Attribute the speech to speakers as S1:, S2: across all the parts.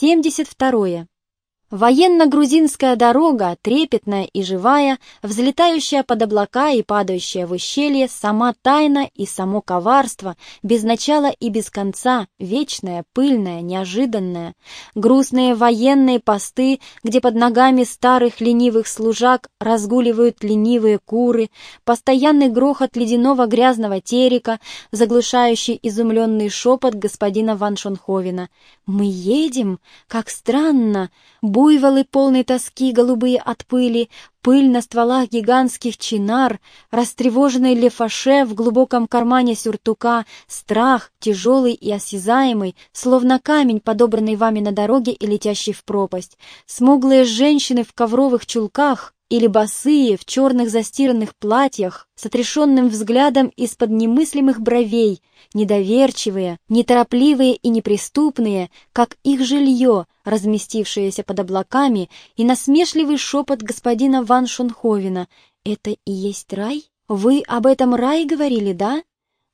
S1: 72. Военно-грузинская дорога, трепетная и живая, взлетающая под облака и падающая в ущелье, сама тайна и само коварство, без начала и без конца, вечная, пыльная, неожиданная. Грустные военные посты, где под ногами старых ленивых служак разгуливают ленивые куры, постоянный грохот ледяного грязного терека, заглушающий изумленный шепот господина Ван Шонховена. «Мы едем? Как странно!» Буйволы полной тоски, голубые от пыли, пыль на стволах гигантских чинар, растревоженный лефаше в глубоком кармане сюртука, страх, тяжелый и осязаемый, словно камень, подобранный вами на дороге и летящий в пропасть, смуглые женщины в ковровых чулках, или босые в черных застиранных платьях, с отрешенным взглядом из-под немыслимых бровей, недоверчивые, неторопливые и неприступные, как их жилье, разместившееся под облаками, и насмешливый шепот господина Ван Шунховена. «Это и есть рай? Вы об этом рай говорили, да?»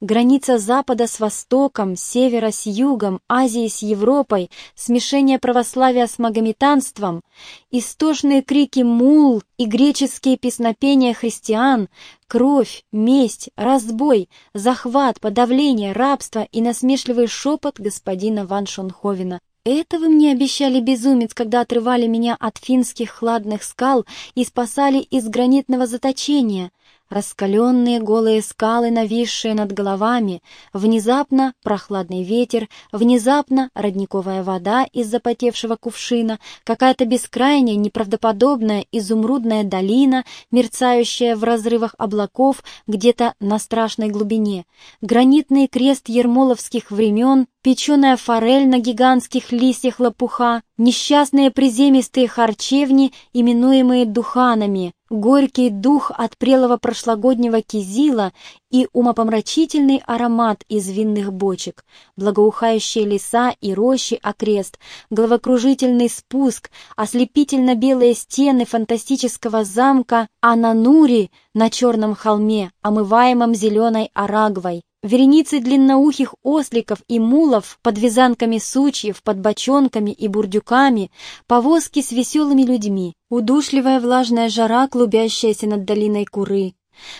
S1: Граница Запада с Востоком, Севера с Югом, Азии с Европой, смешение православия с магометанством, истошные крики мул и греческие песнопения христиан, кровь, месть, разбой, захват, подавление, рабство и насмешливый шепот господина Ван Шонховена. «Это вы мне обещали, безумец, когда отрывали меня от финских хладных скал и спасали из гранитного заточения!» Раскаленные голые скалы, нависшие над головами, внезапно прохладный ветер, внезапно родниковая вода из запотевшего кувшина, какая-то бескрайняя, неправдоподобная изумрудная долина, мерцающая в разрывах облаков где-то на страшной глубине, гранитный крест ермоловских времен, печеная форель на гигантских листьях лопуха, несчастные приземистые харчевни, именуемые духанами, горький дух от прелого прошлогоднего кизила и умопомрачительный аромат из винных бочек, благоухающие леса и рощи окрест, головокружительный спуск, ослепительно-белые стены фантастического замка Ананури на черном холме, омываемом зеленой арагвой, вереницы длинноухих осликов и мулов под вязанками сучьев, под бочонками и бурдюками, повозки с веселыми людьми, удушливая влажная жара, клубящаяся над долиной Куры,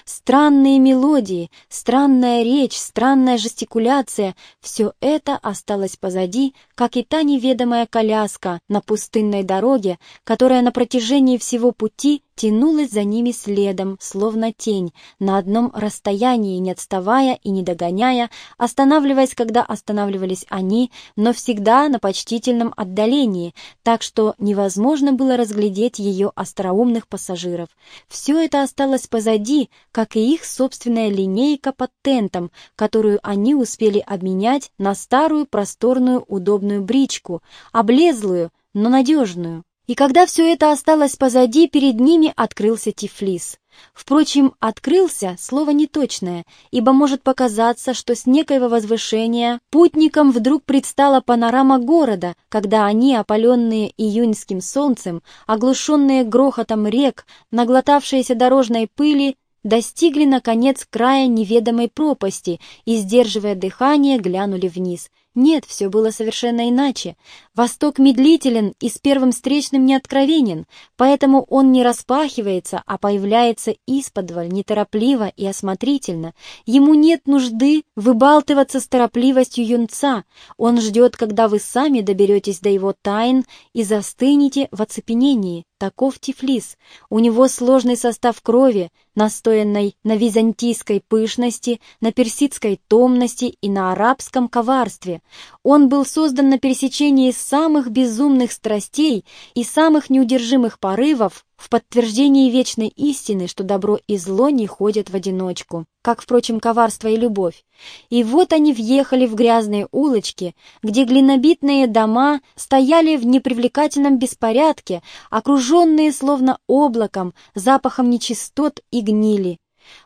S1: Странные мелодии, странная речь, странная жестикуляция — все это осталось позади, как и та неведомая коляска на пустынной дороге, которая на протяжении всего пути тянулась за ними следом, словно тень, на одном расстоянии, не отставая и не догоняя, останавливаясь, когда останавливались они, но всегда на почтительном отдалении, так что невозможно было разглядеть ее остроумных пассажиров. Все это осталось позади, как и их собственная линейка под тентом, которую они успели обменять на старую просторную удобную бричку, облезлую, но надежную. И когда все это осталось позади, перед ними открылся Тифлис. Впрочем, «открылся» — слово неточное, ибо может показаться, что с некоего возвышения путникам вдруг предстала панорама города, когда они, опаленные июньским солнцем, оглушенные грохотом рек, наглотавшиеся дорожной пыли, достигли, наконец, края неведомой пропасти и, сдерживая дыхание, глянули вниз — нет, все было совершенно иначе. Восток медлителен и с первым встречным не откровенен, поэтому он не распахивается, а появляется исподволь, неторопливо и осмотрительно. Ему нет нужды выбалтываться с торопливостью юнца. Он ждет, когда вы сами доберетесь до его тайн и застынете в оцепенении. Таков Тифлис. У него сложный состав крови, настоянной на византийской пышности, на персидской томности и на арабском коварстве. Он был создан на пересечении самых безумных страстей и самых неудержимых порывов в подтверждении вечной истины, что добро и зло не ходят в одиночку, как, впрочем, коварство и любовь. И вот они въехали в грязные улочки, где глинобитные дома стояли в непривлекательном беспорядке, окруженные словно облаком, запахом нечистот и гнили.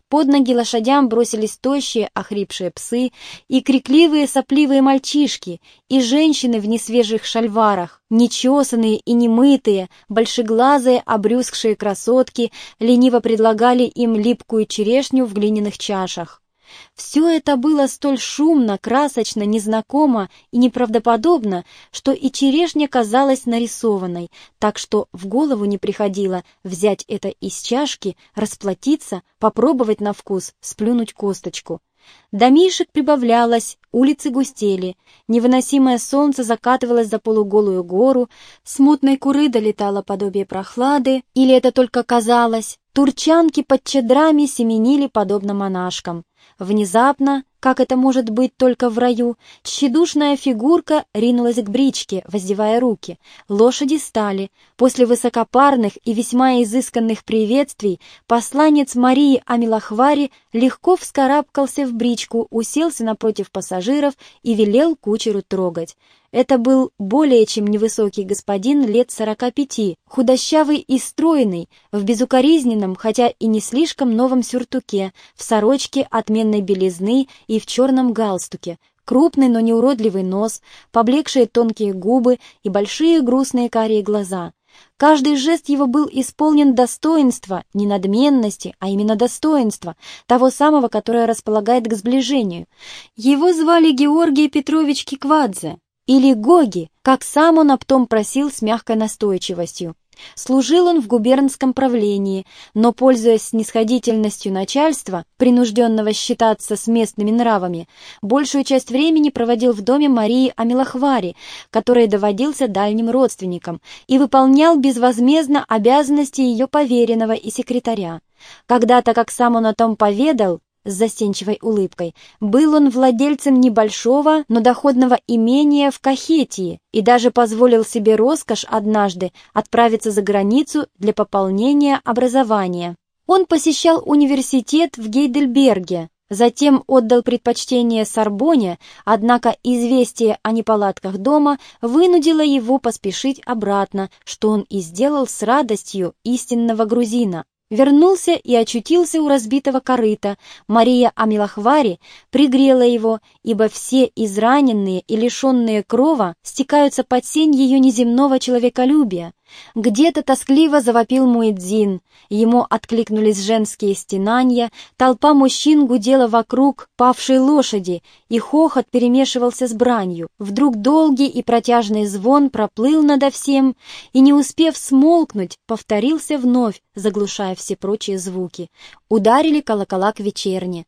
S1: Под ноги лошадям бросились тощие, охрипшие псы и крикливые сопливые мальчишки, и женщины в несвежих шальварах, нечесанные и немытые, большеглазые, обрюзгшие красотки лениво предлагали им липкую черешню в глиняных чашах. Все это было столь шумно, красочно, незнакомо и неправдоподобно, что и черешня казалась нарисованной, так что в голову не приходило взять это из чашки, расплатиться, попробовать на вкус, сплюнуть косточку. Домишек прибавлялось, улицы густели, невыносимое солнце закатывалось за полуголую гору, смутной куры долетало подобие прохлады, или это только казалось, турчанки под чедрами семенили подобно монашкам. Внезапно, как это может быть только в раю, тщедушная фигурка ринулась к бричке, воздевая руки. Лошади стали. После высокопарных и весьма изысканных приветствий посланец Марии Амилахвари легко вскарабкался в бричку, уселся напротив пассажиров и велел кучеру трогать. Это был более чем невысокий господин лет сорока пяти, худощавый и стройный, в безукоризненном, хотя и не слишком новом сюртуке, в сорочке отменной белизны и в черном галстуке, крупный, но не уродливый нос, поблекшие тонкие губы и большие грустные карие глаза. Каждый жест его был исполнен достоинства, не надменности, а именно достоинства, того самого, которое располагает к сближению. Его звали Георгий Петрович Киквадзе, или Гоги, как сам он об том просил с мягкой настойчивостью. Служил он в губернском правлении, но, пользуясь снисходительностью начальства, принужденного считаться с местными нравами, большую часть времени проводил в доме Марии Амилахвари, который доводился дальним родственникам, и выполнял безвозмездно обязанности ее поверенного и секретаря. Когда-то, как сам он о том поведал, с застенчивой улыбкой. Был он владельцем небольшого, но доходного имения в Кахетии и даже позволил себе роскошь однажды отправиться за границу для пополнения образования. Он посещал университет в Гейдельберге, Затем отдал предпочтение Сорбоне, однако известие о неполадках дома вынудило его поспешить обратно, что он и сделал с радостью истинного грузина. Вернулся и очутился у разбитого корыта. Мария Амилахвари пригрела его, ибо все израненные и лишенные крова стекаются под сень ее неземного человеколюбия. Где-то тоскливо завопил Муэдзин, ему откликнулись женские стенания, толпа мужчин гудела вокруг павшей лошади, и хохот перемешивался с бранью. Вдруг долгий и протяжный звон проплыл надо всем, и, не успев смолкнуть, повторился вновь, заглушая все прочие звуки. Ударили колокола к вечерне.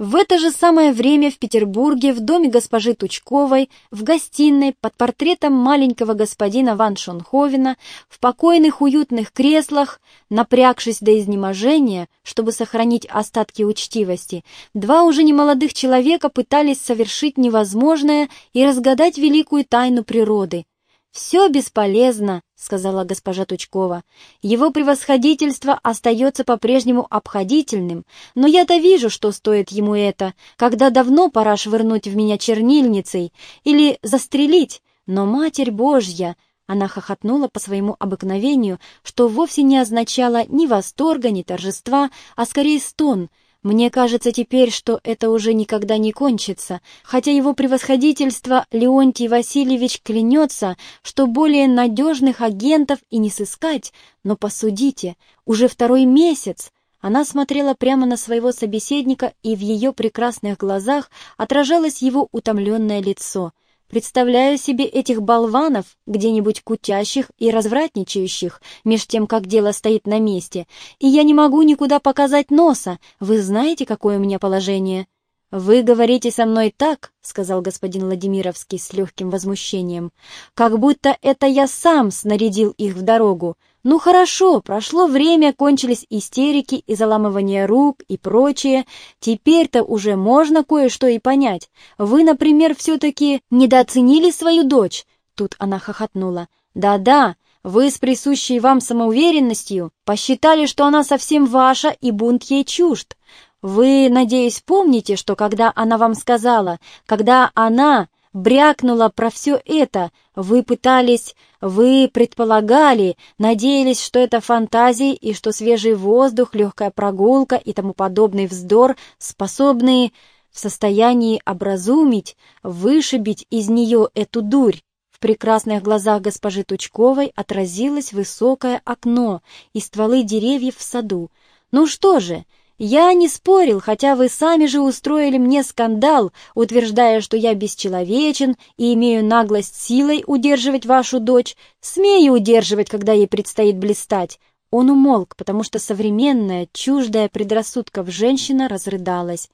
S1: В это же самое время в Петербурге, в доме госпожи Тучковой, в гостиной, под портретом маленького господина Ван Шонховена, в покойных уютных креслах, напрягшись до изнеможения, чтобы сохранить остатки учтивости, два уже немолодых человека пытались совершить невозможное и разгадать великую тайну природы, «Все бесполезно», — сказала госпожа Тучкова. «Его превосходительство остается по-прежнему обходительным, но я-то вижу, что стоит ему это, когда давно пора швырнуть в меня чернильницей или застрелить, но Матерь Божья...» Она хохотнула по своему обыкновению, что вовсе не означало ни восторга, ни торжества, а скорее стон — мне кажется теперь, что это уже никогда не кончится, хотя его превосходительство Леонтий Васильевич клянется, что более надежных агентов и не сыскать, но посудите, уже второй месяц. Она смотрела прямо на своего собеседника, и в ее прекрасных глазах отражалось его утомленное лицо — Представляю себе этих болванов, где-нибудь кутящих и развратничающих, меж тем, как дело стоит на месте, и я не могу никуда показать носа. Вы знаете, какое у меня положение?» «Вы говорите со мной так», — сказал господин Владимировский с легким возмущением, «как будто это я сам снарядил их в дорогу. Ну хорошо, прошло время, кончились истерики и заламывание рук и прочее. Теперь-то уже можно кое-что и понять. Вы, например, все-таки недооценили свою дочь?» Тут она хохотнула. «Да-да, вы с присущей вам самоуверенностью посчитали, что она совсем ваша и бунт ей чужд. Вы, надеюсь, помните, что когда она вам сказала, когда она брякнула про все это, вы пытались, вы предполагали, надеялись, что это фантазии и что свежий воздух, легкая прогулка и тому подобный вздор способны в состоянии образумить, вышибить из нее эту дурь. В прекрасных глазах госпожи Тучковой отразилось высокое окно и стволы деревьев в саду. Ну что же, Я не спорил, хотя вы сами же устроили мне скандал, утверждая, что я бесчеловечен и имею наглость силой удерживать вашу дочь. Смею удерживать, когда ей предстоит блистать. Он умолк, потому что современная, чуждая предрассудков женщина разрыдалась.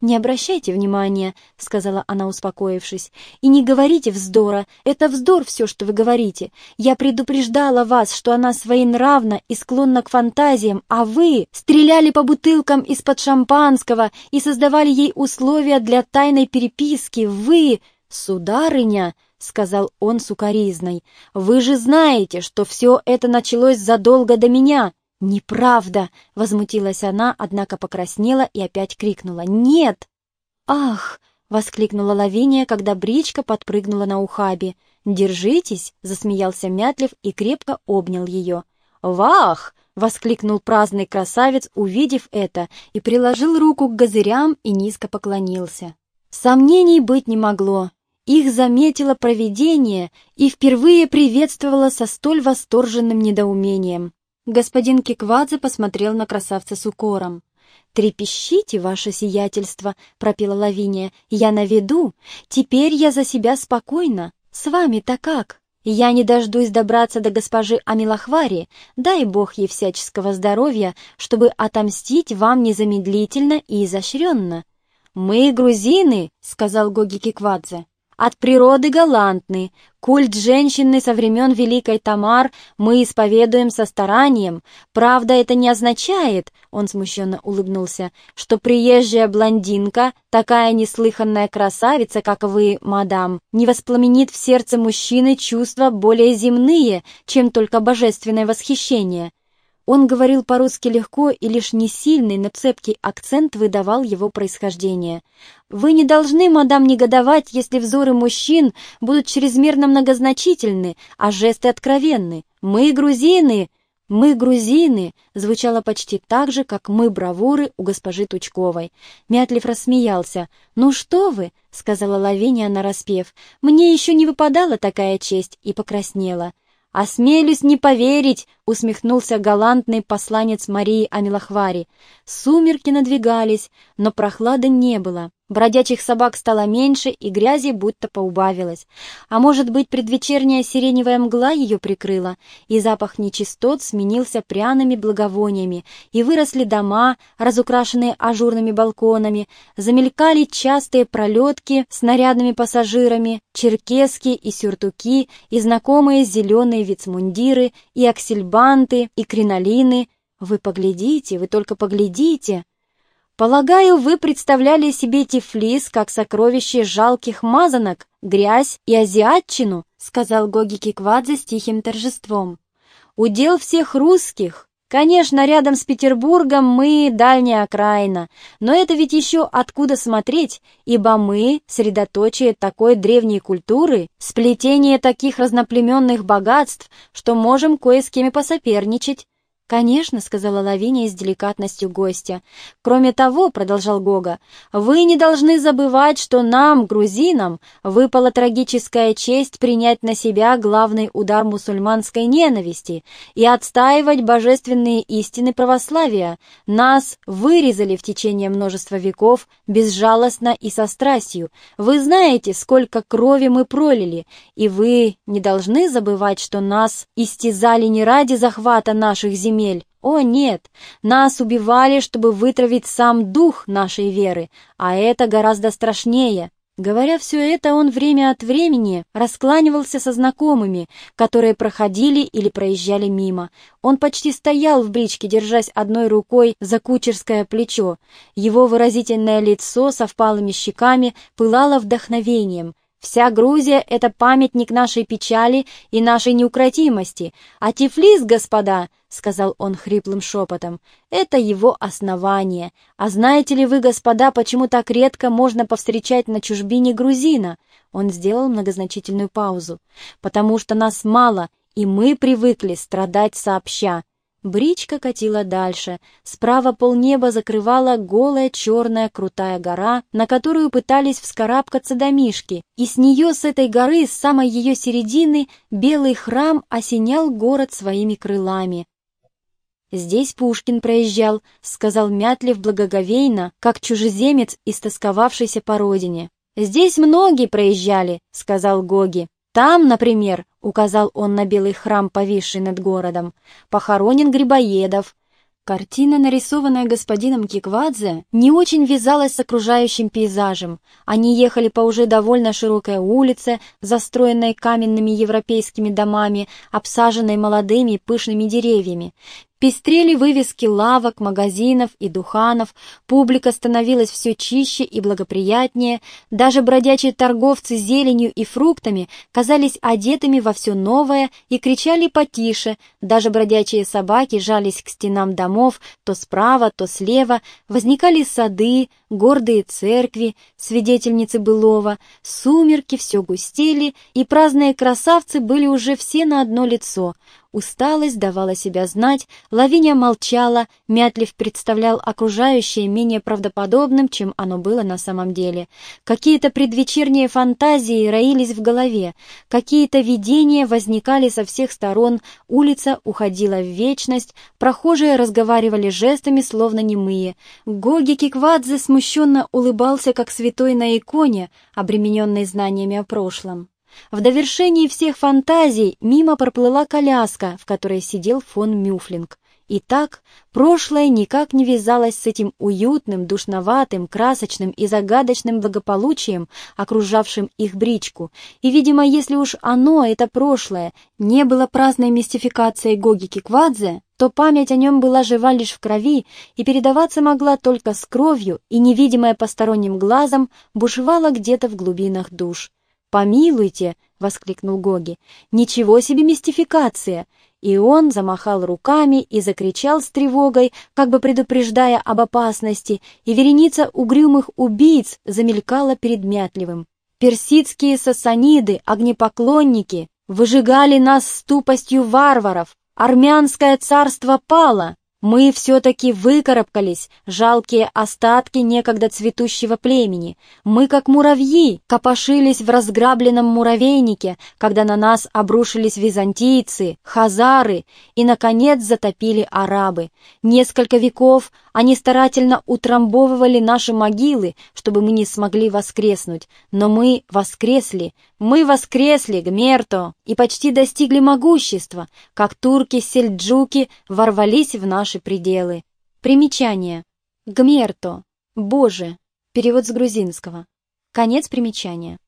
S1: «Не обращайте внимания», — сказала она, успокоившись, — «и не говорите вздора. Это вздор все, что вы говорите. Я предупреждала вас, что она своенравна и склонна к фантазиям, а вы стреляли по бутылкам из-под шампанского и создавали ей условия для тайной переписки. Вы, сударыня», — сказал он сукоризной, — «вы же знаете, что все это началось задолго до меня». «Неправда!» — возмутилась она, однако покраснела и опять крикнула. «Нет!» «Ах!» — воскликнула Лавиния, когда бричка подпрыгнула на ухабе. «Держитесь!» — засмеялся Мятлев и крепко обнял ее. «Вах!» — воскликнул праздный красавец, увидев это, и приложил руку к газырям и низко поклонился. Сомнений быть не могло. Их заметило провидение и впервые приветствовало со столь восторженным недоумением. Господин Киквадзе посмотрел на красавца с укором. «Трепещите, ваше сиятельство!» — пропела Лавиния. «Я на виду. Теперь я за себя спокойна. С вами-то как? Я не дождусь добраться до госпожи Амилахвари. Дай бог ей всяческого здоровья, чтобы отомстить вам незамедлительно и изощренно». «Мы грузины!» — сказал Гоги Киквадзе от природы галантны. Культ женщины со времен Великой Тамар мы исповедуем со старанием. Правда, это не означает, — он смущенно улыбнулся, — что приезжая блондинка, такая неслыханная красавица, как вы, мадам, не воспламенит в сердце мужчины чувства более земные, чем только божественное восхищение. Он говорил по-русски легко, и лишь несильный, но цепкий акцент выдавал его происхождение. «Вы не должны, мадам, негодовать, если взоры мужчин будут чрезмерно многозначительны, а жесты откровенны. Мы грузины!» «Мы грузины» звучало почти так же, как «мы бравуры» у госпожи Тучковой. Мятлив рассмеялся. «Ну что вы?» — сказала Лавиния нараспев. «Мне еще не выпадала такая честь» и покраснела. «Осмелюсь не поверить!» — усмехнулся галантный посланец Марии Амилахвари. Сумерки надвигались, но прохлады не было. Бродячих собак стало меньше, и грязи будто поубавилось. А может быть, предвечерняя сиреневая мгла ее прикрыла, и запах нечистот сменился пряными благовониями, и выросли дома, разукрашенные ажурными балконами, замелькали частые пролетки с нарядными пассажирами, черкески и сюртуки, и знакомые зеленые вицмундиры, и аксельбанты, и кринолины. Вы поглядите, вы только поглядите! Полагаю, вы представляли себе Тифлис как сокровище жалких мазанок, грязь и азиатчину, сказал Гоги Киквадзе с тихим торжеством. Удел всех русских. Конечно, рядом с Петербургом мы дальняя окраина, но это ведь еще откуда смотреть, ибо мы — средоточие такой древней культуры, сплетение таких разноплеменных богатств, что можем кое с кем посоперничать. «Конечно», — сказала Лавиния с деликатностью гостя. «Кроме того», — продолжал Гога, — «вы не должны забывать, что нам, грузинам, выпала трагическая честь принять на себя главный удар мусульманской ненависти и отстаивать божественные истины православия. Нас вырезали в течение множества веков безжалостно и со страстью. Вы знаете, сколько крови мы пролили, и вы не должны забывать, что нас истязали не ради захвата наших земель, земель. О, нет! Нас убивали, чтобы вытравить сам дух нашей веры, а это гораздо страшнее. Говоря все это, он время от времени раскланивался со знакомыми, которые проходили или проезжали мимо. Он почти стоял в бричке, держась одной рукой за кучерское плечо. Его выразительное лицо со впалыми щеками пылало вдохновением. Вся Грузия — это памятник нашей печали и нашей неукротимости, а Тифлис, господа, — сказал он хриплым шепотом, — это его основание. А знаете ли вы, господа, почему так редко можно повстречать на чужбине грузина? Он сделал многозначительную паузу. Потому что нас мало, и мы привыкли страдать сообща. Бричка катила дальше. Справа полнеба закрывала голая черная крутая гора, на которую пытались вскарабкаться домишки, и с нее, с этой горы, с самой ее середины, белый храм осенял город своими крылами. «Здесь Пушкин проезжал», — сказал Мятлев благоговейно, как чужеземец, истосковавшийся по родине. «Здесь многие проезжали», — сказал Гоги. «Там, например», — указал он на белый храм, повисший над городом, — «похоронен Грибоедов, Картина, нарисованная господином Киквадзе, не очень вязалась с окружающим пейзажем. Они ехали по уже довольно широкой улице, застроенной каменными европейскими домами, обсаженной молодыми пышными деревьями. Пестрели вывески лавок, магазинов и духанов, публика становилась все чище и благоприятнее, даже бродячие торговцы зеленью и фруктами казались одетыми во все новое и кричали потише, даже бродячие собаки жались к стенам домов, то справа, то слева, возникали сады, гордые церкви, свидетельницы былого, сумерки все густели, и праздные красавцы были уже все на одно лицо — Усталость давала себя знать, Лавиния молчала, Мятлив представлял окружающее менее правдоподобным, чем оно было на самом деле. Какие-то предвечерние фантазии роились в голове, какие-то видения возникали со всех сторон, улица уходила в вечность, прохожие разговаривали жестами, словно немые. Гоги Киквадзе смущенно улыбался, как святой на иконе, обремененный знаниями о прошлом. В довершении всех фантазий мимо проплыла коляска, в которой сидел фон Мюфлинг. И так прошлое никак не вязалось с этим уютным, душноватым, красочным и загадочным благополучием, окружавшим их бричку. И, видимо, если уж оно, это прошлое, не было праздной мистификацией Гоги Киквадзе, то память о нем была жива лишь в крови и передаваться могла только с кровью, и невидимая посторонним глазом бушевала где-то в глубинах душ. «Помилуйте!» — воскликнул Гоги. «Ничего себе мистификация!» И он замахал руками и закричал с тревогой, как бы предупреждая об опасности, и вереница угрюмых убийц замелькала перед Мятливым. Персидские сасаниды, огнепоклонники, выжигали нас с тупостью варваров. Армянское царство пало, мы все-таки выкарабкались, жалкие остатки некогда цветущего племени. Мы, как муравьи, копошились в разграбленном муравейнике, когда на нас обрушились византийцы, хазары и, наконец, затопили арабы. Несколько веков они старательно утрамбовывали наши могилы, чтобы мы не смогли воскреснуть. Но мы воскресли, мы воскресли, Гмерто, и почти достигли могущества, как турки-сельджуки ворвались в наши пределы. Примечание. Гмерто. Боже. Перевод с грузинского. Конец примечания.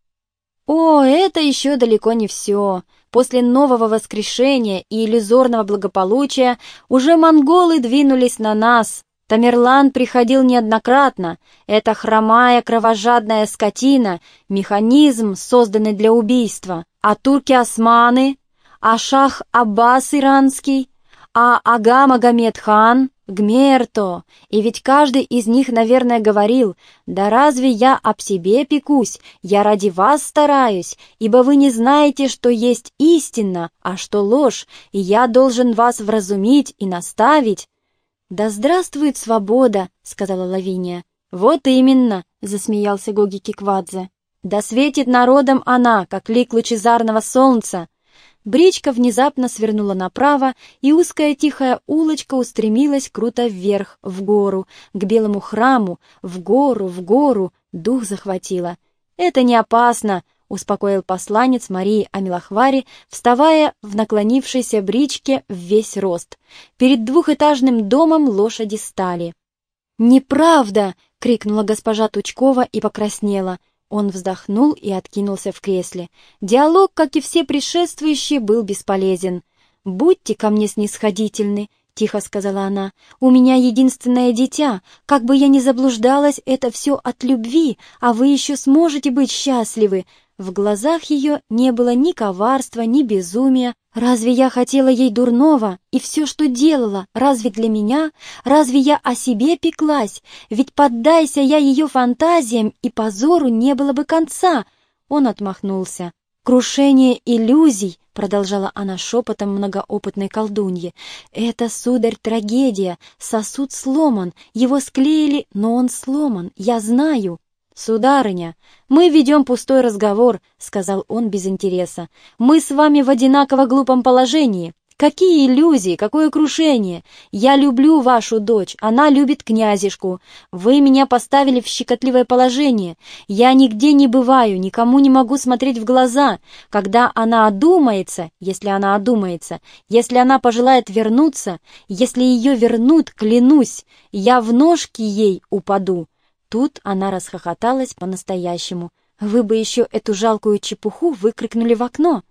S1: О, это еще далеко не все. После нового воскрешения и иллюзорного благополучия уже монголы двинулись на нас, Тамерлан приходил неоднократно. Это хромая кровожадная скотина, механизм, созданный для убийства. А турки-османы, а шах Аббас иранский, а Ага Магомед хан, Гмерто. И ведь каждый из них, наверное, говорил, «Да разве я об себе пекусь? Я ради вас стараюсь, ибо вы не знаете, что есть истина, а что ложь, и я должен вас вразумить и наставить». «Да здравствует свобода!» — сказала Лавиния. «Вот именно!» — засмеялся Гоги Киквадзе. «Да светит народом она, как лик лучезарного солнца!» Бричка внезапно свернула направо, и узкая тихая улочка устремилась круто вверх, в гору, к белому храму, в гору, в гору, дух захватило. «Это не опасно!» Успокоил посланец Марии Амилахвари, вставая в наклонившейся бричке в весь рост. Перед двухэтажным домом лошади стали. «Неправда!» — крикнула госпожа Тучкова и покраснела. Он вздохнул и откинулся в кресле. Диалог, как и все предшествующие, был бесполезен. «Будьте ко мне снисходительны», — тихо сказала она. «У меня единственное дитя. Как бы я ни заблуждалась, это все от любви, а вы еще сможете быть счастливы. В глазах ее не было ни коварства, ни безумия. Разве я хотела ей дурного? И все, что делала, разве для меня? Разве я о себе пеклась? Ведь поддайся я ее фантазиям, и позору не было бы конца. Он отмахнулся. «Крушение иллюзий», — продолжала она шепотом многоопытной колдуньи, — «это, сударь, трагедия. Сосуд сломан, его склеили, но он сломан, я знаю». «Сударыня, мы ведем пустой разговор», — сказал он без интереса. «Мы с вами в одинаково глупом положении. Какие иллюзии, какое крушение! Я люблю вашу дочь, она любит князешку. Вы меня поставили в щекотливое положение. Я нигде не бываю, никому не могу смотреть в глаза. Когда она одумается, если она одумается, если она пожелает вернуться, если ее вернут, клянусь, я в ножки ей упаду». Тут она расхохоталась по-настоящему. «Вы бы еще эту жалкую чепуху выкрикнули в окно!»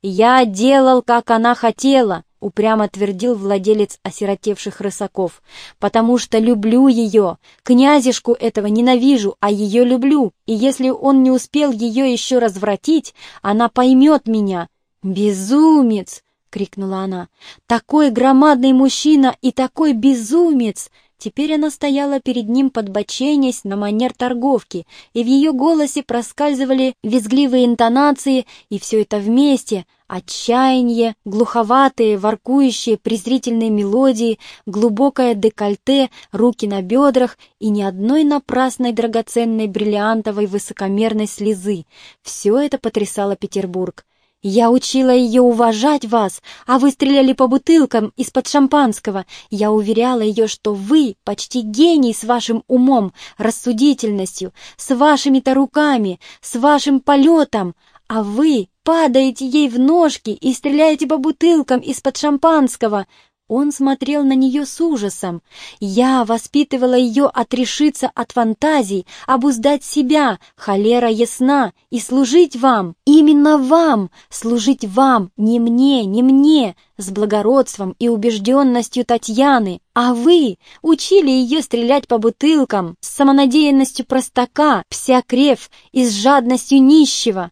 S1: «Я делал, как она хотела», — упрямо твердил владелец осиротевших рысаков, «потому что люблю ее. Князешку этого ненавижу, а ее люблю, и если он не успел ее еще развратить, она поймет меня». «Безумец!» — крикнула она. «Такой громадный мужчина и такой безумец! Теперь она стояла перед ним, подбоченясь на манер торговки, и в ее голосе проскальзывали визгливые интонации, и все это вместе — отчаяние, глуховатые, воркующие, презрительные мелодии, глубокое декольте, руки на бедрах и ни одной напрасной драгоценной бриллиантовой высокомерной слезы. Все это потрясало Петербург. Я учила ее уважать вас, а вы стреляли по бутылкам из-под шампанского. Я уверяла ее, что вы почти гений с вашим умом, рассудительностью, с вашими-то руками, с вашим полетом, а вы падаете ей в ножки и стреляете по бутылкам из-под шампанского. Он смотрел на нее с ужасом. Я воспитывала ее отрешиться от фантазий, обуздать себя, холера ясна, и служить вам, именно вам, служить вам, не мне, не мне, с благородством и убежденностью Татьяны. А вы учили ее стрелять по бутылкам, с самонадеянностью простака, псякрев и с жадностью нищего.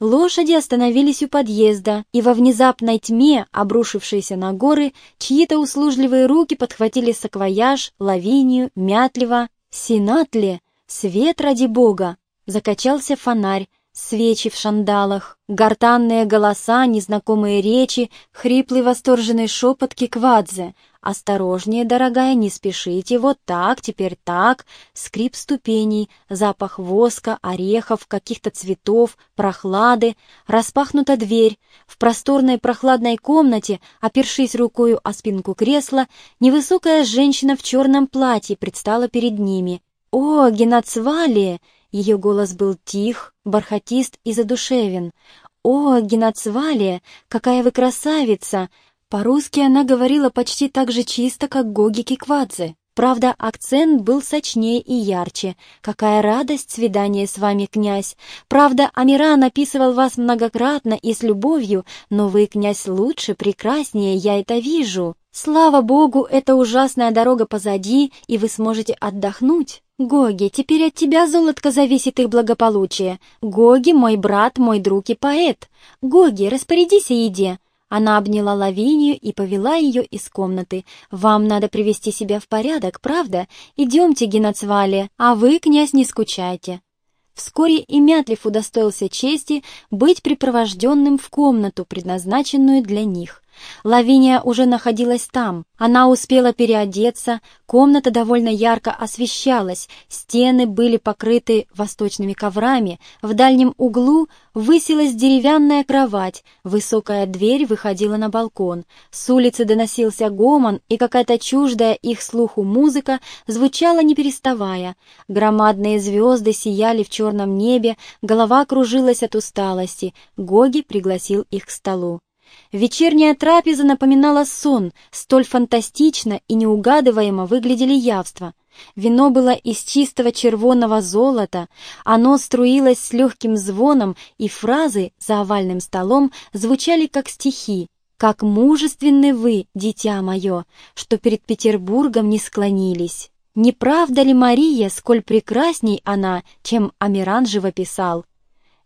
S1: Лошади остановились у подъезда, и во внезапной тьме, обрушившейся на горы, чьи-то услужливые руки подхватили саквояж, лавинию, мятливо. «Синатли! Свет ради бога!» Закачался фонарь, свечи в шандалах, гортанные голоса, незнакомые речи, хриплый восторженный шепот киквадзе — «Осторожнее, дорогая, не спешите, вот так, теперь так». Скрип ступеней, запах воска, орехов, каких-то цветов, прохлады. Распахнута дверь. В просторной прохладной комнате, опершись рукою о спинку кресла, невысокая женщина в черном платье предстала перед ними. «О, Геноцвалия!» Ее голос был тих, бархатист и задушевен. «О, Геноцвалия, какая вы красавица! По-русски она говорила почти так же чисто, как Гоги Киквадзе. Правда, акцент был сочнее и ярче. Какая радость свидание с вами, князь! Правда, Амиран описывал вас многократно и с любовью, но вы, князь, лучше, прекраснее, я это вижу. Слава богу, эта ужасная дорога позади, и вы сможете отдохнуть. Гоги, теперь от тебя, золотко, зависит их благополучие. Гоги, мой брат, мой друг и поэт. Гоги, распорядись о еде. Она обняла Лавинию и повела ее из комнаты. «Вам надо привести себя в порядок, правда? Идемте, Геноцвале, а вы, князь, не скучайте». Вскоре и Мятлив удостоился чести быть припровожденным в комнату, предназначенную для них. Лавиния уже находилась там. Она успела переодеться, комната довольно ярко освещалась, стены были покрыты восточными коврами, в дальнем углу высилась деревянная кровать, высокая дверь выходила на балкон. С улицы доносился гомон, и какая-то чуждая их слуху музыка звучала не переставая. Громадные звезды сияли в черном небе, голова кружилась от усталости. Гоги пригласил их к столу. Вечерняя трапеза напоминала сон, столь фантастично и неугадываемо выглядели явства. Вино было из чистого червоного золота, оно струилось с легким звоном, и фразы за овальным столом звучали как стихи. «Как мужественны вы, дитя мое, что перед Петербургом не склонились!» Не правда ли Мария, сколь прекрасней она, чем Амиран живописал?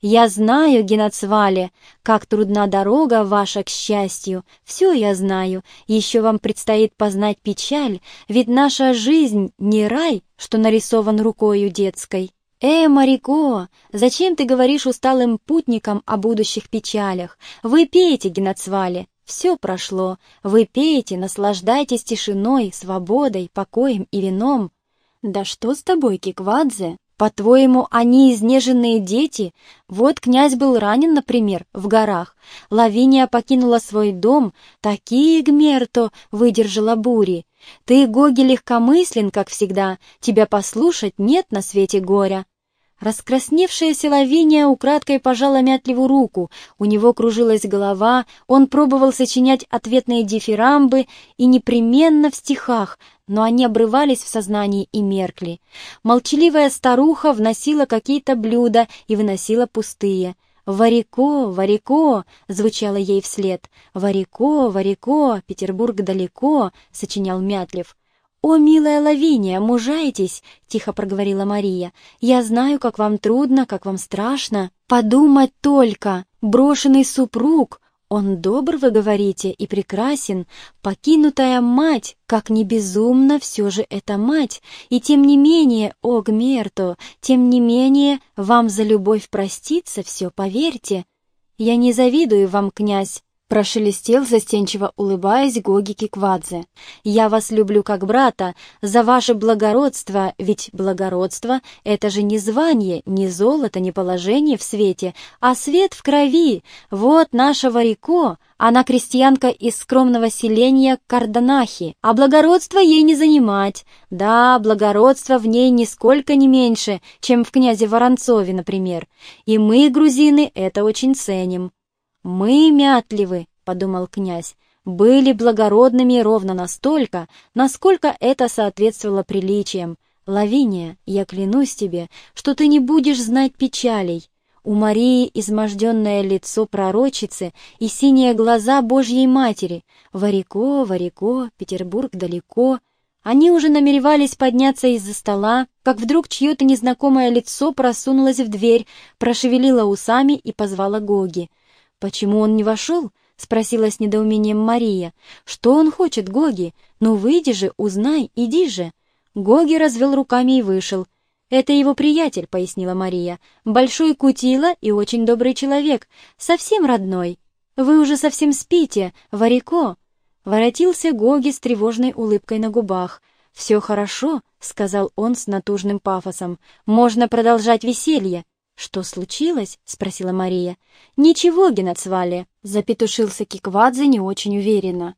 S1: Я знаю, Геноцвале, как трудна дорога ваша к счастью. Все я знаю. Еще вам предстоит познать печаль, ведь наша жизнь не рай, что нарисован рукою детской. «Э, Марико, зачем ты говоришь усталым путникам о будущих печалях? Вы пейте, Геноцвале, все прошло. Вы пейте, наслаждайтесь тишиной, свободой, покоем и вином. Да что с тобой, Киквадзе? По-твоему, они изнеженные дети? Вот князь был ранен, например, в горах. Лавиния покинула свой дом, такие гмерто выдержала бури. Ты, Гоги, легкомыслен, как всегда, тебя послушать нет на свете горя. Раскрасневшаяся Лавиния украдкой пожала Мятлеву руку, у него кружилась голова, он пробовал сочинять ответные дифирамбы и непременно в стихах, но они обрывались в сознании и меркли. Молчаливая старуха вносила какие-то блюда и выносила пустые. «Варико, Варико!» — звучало ей вслед. «Варико, Варико, Петербург далеко!» — сочинял Мятлев. «О, милая Лавиния, мужайтесь!» — тихо проговорила Мария. «Я знаю, как вам трудно, как вам страшно. Подумать только! Брошенный супруг! Он добр, вы говорите, и прекрасен. Покинутая мать, как не безумно, все же это мать. И тем не менее, о, Гмерто, тем не менее, вам за любовь проститься все, поверьте. Я не завидую вам, князь, Прошелестел, застенчиво улыбаясь, Гоги Киквадзе. «Я вас люблю как брата, за ваше благородство, ведь благородство — это же не звание, не золото, не положение в свете, а свет в крови. Вот наша Варико, она крестьянка из скромного селения Карданахи, а благородство ей не занимать. Да, благородство в ней нисколько не меньше, чем в князе Воронцове, например. И мы, грузины, это очень ценим». «Мы мятливы», — подумал князь, — «были благородными ровно настолько, насколько это соответствовало приличиям. Лавиния, я клянусь тебе, что ты не будешь знать печалей». У Марии изможденное лицо пророчицы и синие глаза Божьей Матери. Варико, Варико, Петербург далеко. Они уже намеревались подняться из-за стола, как вдруг чье-то незнакомое лицо просунулось в дверь, прошевелило усами и позвало Гоги. «Почему он не вошел?» — спросила с недоумением Мария. «Что он хочет, Гоги? Ну выйди же, узнай, иди же!» Гоги развел руками и вышел. «Это его приятель», — пояснила Мария. «Большой кутила и очень добрый человек, совсем родной. Вы уже совсем спите, Варико!» Воротился Гоги с тревожной улыбкой на губах. «Все хорошо», — сказал он с натужным пафосом. «Можно продолжать веселье». «Что случилось?» — спросила Мария. «Ничего, Геноцвали», — запетушился Киквадзе не очень уверенно.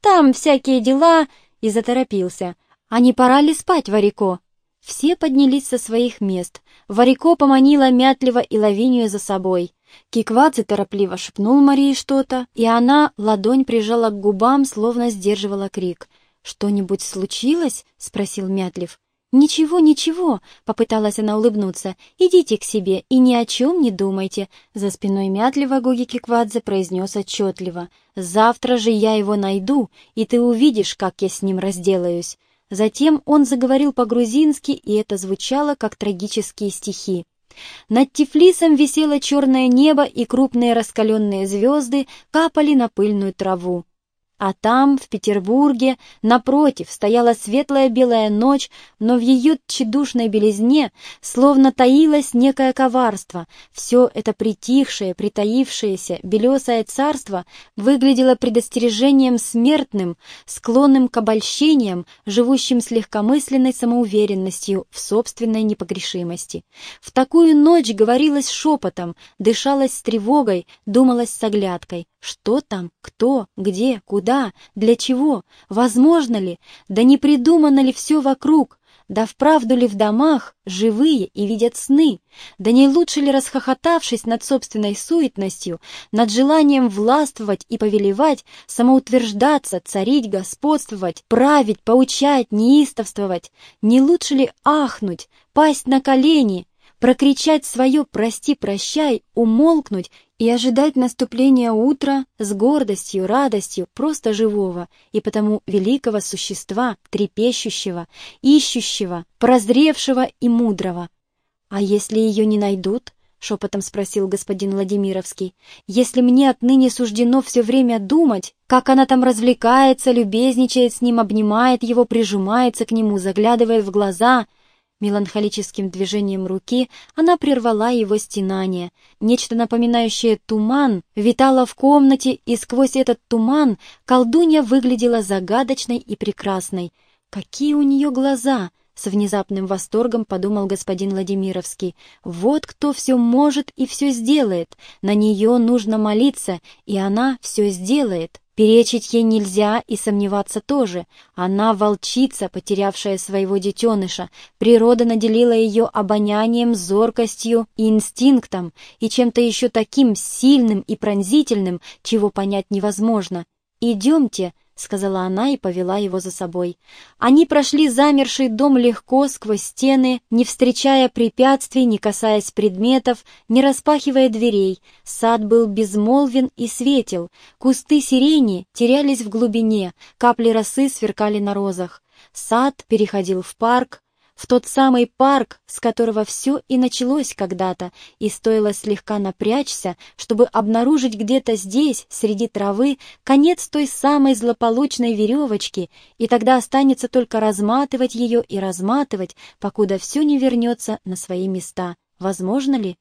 S1: «Там всякие дела...» — и заторопился. «А не пора ли спать, Варико?» Все поднялись со своих мест. Варико поманила мятливо и Лавинию за собой. Киквадзе торопливо шепнул Марии что-то, и она ладонь прижала к губам, словно сдерживала крик. «Что-нибудь случилось?» — спросил Мятлив. «Ничего, ничего», — попыталась она улыбнуться. «Идите к себе и ни о чем не думайте», — за спиной мятливо Гоги Киквадзе произнес отчетливо. «Завтра же я его найду, и ты увидишь, как я с ним разделаюсь». Затем он заговорил по-грузински, и это звучало, как трагические стихи. Над Тифлисом висело черное небо, и крупные раскаленные звезды капали на пыльную траву. А там, в Петербурге, напротив, стояла светлая белая ночь, но в ее тщедушной белизне словно таилось некое коварство. Все это притихшее, притаившееся, белесое царство выглядело предостережением смертным, склонным к обольщениям, живущим с легкомысленной самоуверенностью в собственной непогрешимости. В такую ночь говорилось шепотом, дышалось с тревогой, думалось с оглядкой. Что там, кто, где, куда, для чего, возможно ли, да не придумано ли все вокруг, да вправду ли в домах живые и видят сны, да не лучше ли расхохотавшись над собственной суетностью, над желанием властвовать и повелевать, самоутверждаться, царить, господствовать, править, поучать, неистовствовать, не лучше ли ахнуть, пасть на колени, прокричать свое «прости-прощай», умолкнуть и ожидать наступления утра с гордостью, радостью просто живого и потому великого существа, трепещущего, ищущего, прозревшего и мудрого. «А если ее не найдут?» — шепотом спросил господин Владимировский. «Если мне отныне суждено все время думать, как она там развлекается, любезничает с ним, обнимает его, прижимается к нему, заглядывает в глаза...» Меланхолическим движением руки она прервала его стенание. Нечто напоминающее туман витало в комнате, и сквозь этот туман колдунья выглядела загадочной и прекрасной. «Какие у нее глаза!» — с внезапным восторгом подумал господин Владимировский. Вот кто все может и все сделает. На нее нужно молиться, и она все сделает. Перечить ей нельзя и сомневаться тоже. Она волчица, потерявшая своего детеныша. Природа наделила ее обонянием, зоркостью и инстинктом, и чем-то еще таким сильным и пронзительным, чего понять невозможно. «Идемте», — сказала она и повела его за собой. Они прошли замерший дом легко сквозь стены, не встречая препятствий, не касаясь предметов, не распахивая дверей. Сад был безмолвен и светел, кусты сирени терялись в глубине, капли росы сверкали на розах. Сад переходил в парк, в тот самый парк, с которого все и началось когда-то, и стоило слегка напрячься, чтобы обнаружить где-то здесь, среди травы, конец той самой злополучной веревочки, и тогда останется только разматывать ее и разматывать, покуда все не вернется на свои места. Возможно ли?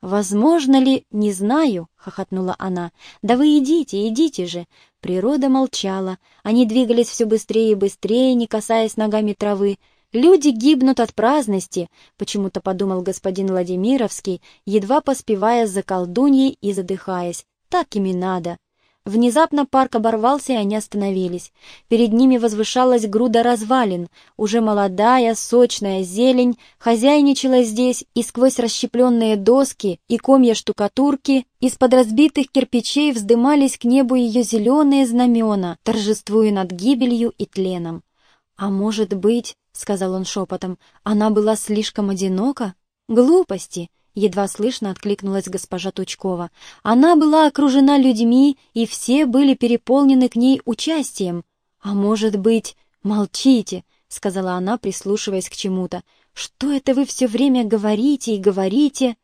S1: «Возможно ли, не знаю», — хохотнула она. «Да вы идите, идите же». Природа молчала. Они двигались все быстрее и быстрее, не касаясь ногами травы. Люди гибнут от праздности, почему-то подумал господин Владимировский, едва поспевая за колдуньей и задыхаясь. Так им надо. Внезапно парк оборвался, и они остановились. Перед ними возвышалась груда развалин. Уже молодая, сочная зелень хозяйничала здесь, и сквозь расщепленные доски и комья штукатурки из-под разбитых кирпичей вздымались к небу ее зеленые знамена, торжествуя над гибелью и тленом. А может быть, — сказал он шепотом, — «она была слишком одинока?» «Глупости!» — едва слышно откликнулась госпожа Тучкова. «Она была окружена людьми, и все были переполнены к ней участием. А может быть...» «Молчите!» — сказала она, прислушиваясь к чему-то. «Что это вы все время говорите и говорите?»